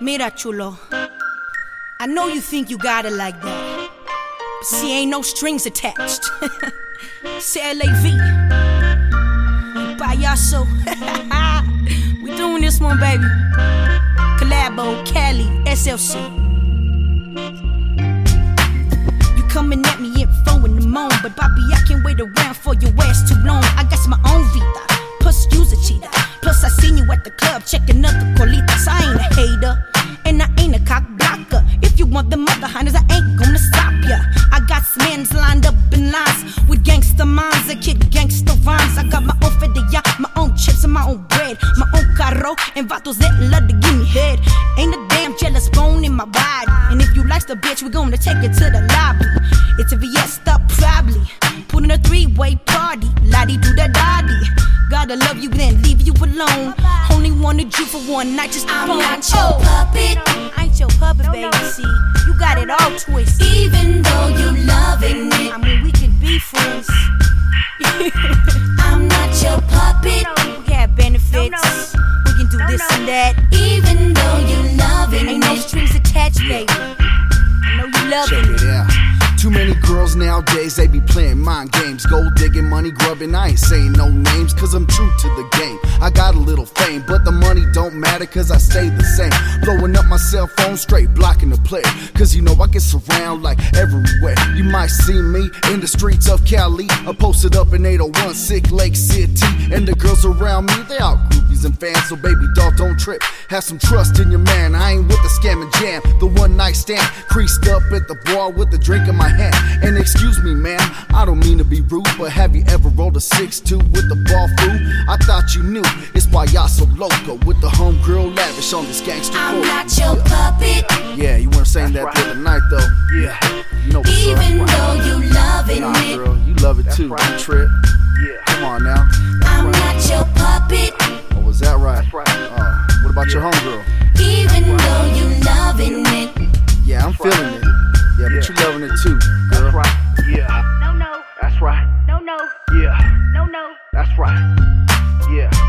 Mira, chulo. I know you think you got it like that. But see, ain't no strings attached. C'est LAV. Payaso. we doing this one, baby. Collabo, Cali, SLC. Mother hunters, I ain't gonna stop ya. I got mans lined up in lines with gangster minds that kick gangster rhymes. I got my own fedilla, my own chips and my own bread, my own carro, and vatos that love to give me head. Ain't a damn jealous bone in my body. And if you like the bitch, we gonna take it to the lobby. It's a fiesta, probably. Putting a three way party, lottie do the daddy. Gotta love you, then leave you alone. Only wanted you for one night, just I'm not your puppet, I ain't your puppet, baby. See, got it all twisted. even though you loving it. I mean, we could be friends. I'm not your puppet, No, We got benefits. We can do this and that. even though you loving Ain't no strings attached, baby. I know you Check loving it it. out. Too many girls nowadays, they be playing mind games. Gold digging, money grubbing. I ain't saying no names, cause I'm true to the game. I got a little fame, but the money don't matter, cause I stay the same. Blowing up my cell phone straight, blocking the player. Cause you know I get surround like everywhere. You might see me in the streets of Cali. I posted up in 801 Salt Lake City. And the girls around me, they all groupies and fans. So baby doll, don't trip. Have some trust in your man. I ain't with the scam and jam. The one night stand, creased up at the bar with a drink in my hand. And excuse me, man, I don't mean to be rude, but have you ever rolled a 6-2 with the ball food? I thought you knew. It's why y'all so loco with the homegirl lavish on this gangster I'm boat. not your puppet, Yeah, you weren't saying that the other night though. Yeah, you know even up. though you loving Nah, it. girl, you love it too, you trip. Yeah. Come on now. I'm not your puppet, Oh, was that right? That's right. Uh, what about your homegirl? even That's right. Yeah.